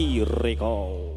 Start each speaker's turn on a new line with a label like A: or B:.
A: Cariregao.